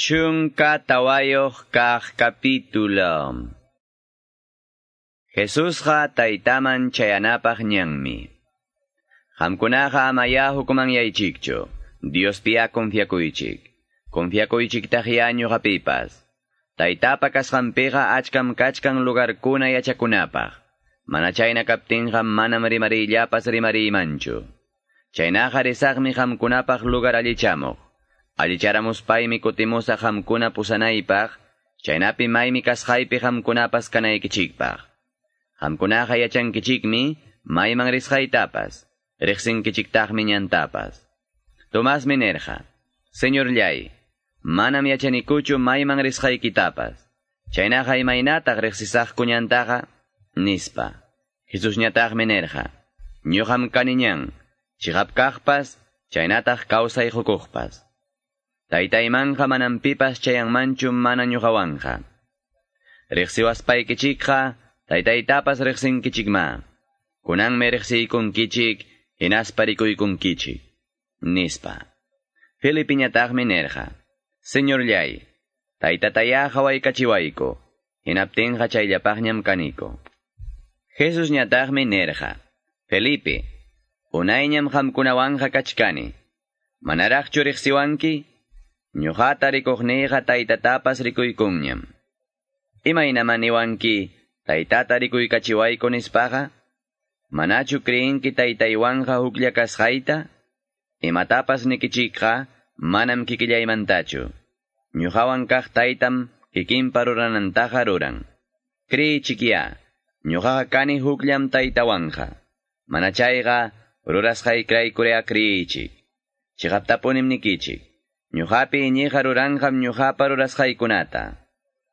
Chunka tawayoq kaq capítulo. Jesusqa taytaman chayanapaq ñanmi. Qamkunaqa amaya hukumanaychikchu. Diospia confiakuychik. Confiakuychiktaqya ñuqapipas. Taytapa kasqanpiqa achkam kachkan lugarkuna yachakunapaq. Mana chayna kaptinqa manam rimarillapas rimarimanchu. Chaynaqa risaqmi qamkunapaq lugar allichamuq. Allicharamuspaymi kutimusa qamkuna pusanaypaq, chaynapi maymi kasqaypi qamkunapas kanaykichikpaq. Qamkunaqa yachankichikmi mayman risqaytapas, riqsinkichiktaqmi ñantapas. Tomasmi nerqa, Señor llay, manam yachanikuchu mayman risqaykitapas. Chaynaqa imaynataq riqsisaqku ñantaqa, nispa. Jesus ñataqmi nerqa, ñuqam kaniñan, chiqapkaqpas, chaynataq kawsay hukuqpas. Taytaymanqa manam pipas chayanmanchu mana ñuqawanqa. Riqsiwaspaykichikqa taytaytapas riqsinkichikma. Kunanmi riqsiykunkichik hinaspa rikuykunkichik. Nispa. Filipiñataqmi nerqa. Señor llay, taytataya hawaykachiwayku. Hinaptinqa chayllapaqñam kaniko. Jesus ñataqmi nerqa. Felipe, unayñam qamkunawanqa kachkani. Manaraqchu riqsiwanki? Ñuqata rikuqniyqa taytatapas rikuykunñam. Imaynaman niwanki taytata rikuykachiwayku nispaqa? Manachu kriinki taytaywanqa huklla kasqayta? Imatapas nikichikqa manam kikillaymantachu. Ñuqawan kaq taytam kikinpa ruranantaqa ruran. Kriichikya, ñuqaqa kani hukllam taytawanqa. Mana chayqa rurasqaykraykuria kriichik. Chiqaptapunim nikichik. Ñuqapi iñiqa ruranqam ñuqapa rurasqaykunata.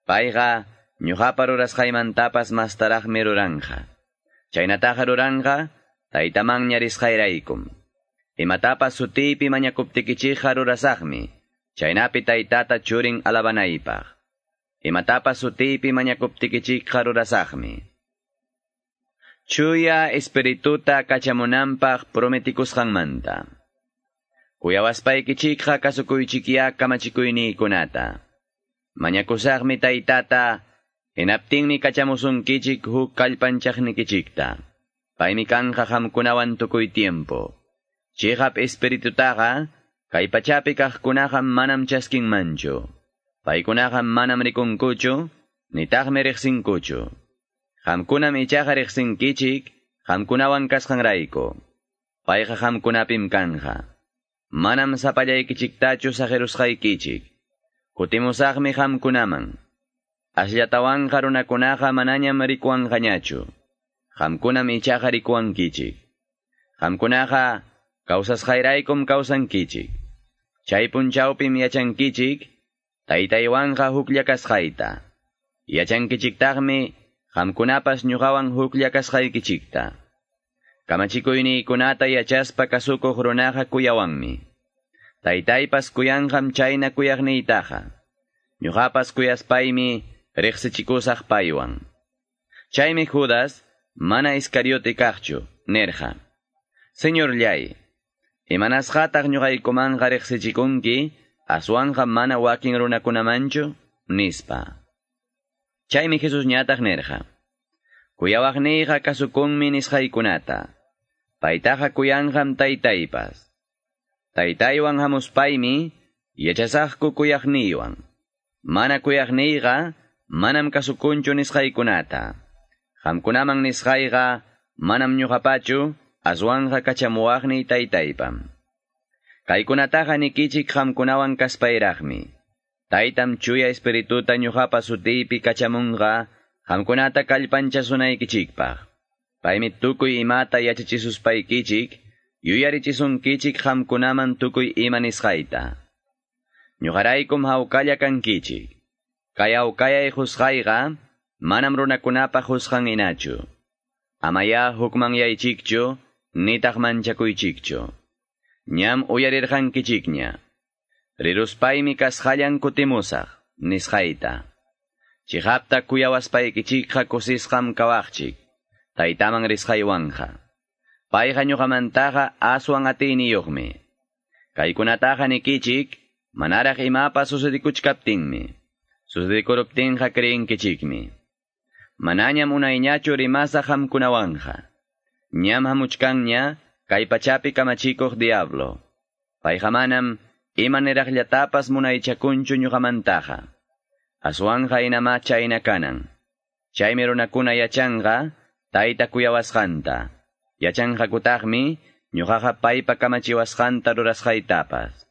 Payqa ñuqapa rurasqaymantapas mastaraqmi ruranqa. Chaynataqa ruranqa taytamanña risqayraykum. Imatapas sutiypi mañakuptikichikqa rurasaqmi. Chaynapi taytata churin alabanaypaq. Imatapas sutiypi mañakuptikichikqa rurasaqmi. Chuya espirituta kachamunanpaq prometikusqanmanta. Kuyawaspaykichikqa kasukuychikya kamachikuyniikunata. Mañakusaqmi taytata, hinaptinmi kachamusunkichik huk kallpanchaqnikichikta. Paymi kanqa qamkunawan tukuy tiempo. Chihap espiritutaqa, kay pachapi kaqkunaqa manam chaskinmanchu. Paykunaqa manam rikunkuchu, nitaqmi riqsinkuchu. Qamkunam ichaqa riqsinkichik, qamkunawan kasqanrayku. Payqa qamkunapim kanqa. Manam sapallaykichiktachu sajerusqaykichik. Kutimusaqmi qamkunaman. Asllatawanqa runakunaqa manañam rikuwanqañachu. Qamkunam ichaqa rikuwankichik. Qamkunaqa kawsasqayraykum kawsankichik. Chay punchawpim yachankichik, taytaywanqa huklla kasqayta. Yachankichiktaqmi qamkunapas ñuqawan huklla kasqaykichikta. Kamachikuyniikunata yachaspa kasukuq runaqa kuyawanmi. Taytaypas kuyanqam chayna kuyaqniytaqa. Ñuqapas kuyaspaymi riqsichikusaq paywan. Chaymi Judas mana Iscariote kaqchu, nerqa. Señor llay, imanasqataq ñuqaykumanqa riqsichikunki, aswanqa mana wakin runakunamanchu, nispa. Chaymi Jesus ñataq nerqa. Kuyawaqniyqa kasukunmi nisqaykunata. Paytaqa kuyanqam taytaypas. Taytaywan hamuspaymi, yachasaqku kuyaqniywan. Mana kuyaqniyqa, manam kasukunchu nisqaykunata. Qamkunaman nisqayqa, manam ñuqapachu, aswanqa kachamuwaqni taytaypam. Kaykunataqa nikichik qamkunawan kaspayraqmi. Taytam chuya espirituta ñuqapa sutiypi kachamunqa, qamkunata kallpanchasunaykichikpaq. Paymi tukuy imata yachachisuspaykichik, yuyarichisunkichik qamkunaman tukuy ima nisqayta. Ñuqaraykum hawkalla kankichik. Kay hawkayay husqayqa, manam runakunapa husqan inachu. Amaya hukmanyaychikchu, nitaq manchakuychikchu. Ñam uyarirqankichikña. Riruspaymi kasqallan kutimusaq, nisqayta. Chihapta kuyawaspaykichikqa kusisqam kawaqchik. Taytaman risqaywanqa. Payqa ñuqamantaqa aswan atiniyuqmi. Kaykunataqa nikichik, Manaraq imapas sucedikuchkaptinmi. Sucedikuruptinqa kichikmi. Manañam unayñachu rimasa hamkunawanja. Ñam hamuchkanña kay pachapi kamachikuq diablo. Payqa manam imaniraqllatapas munaychakunchu ñuqamantaqa. Aswanja inama chayna kanan. Chaymi runakuna yachanqa tayta kuyawasqanta. Yachanqa kutaqmi ñuqaqa paypa kamachiwasqanta rurasqaytapas.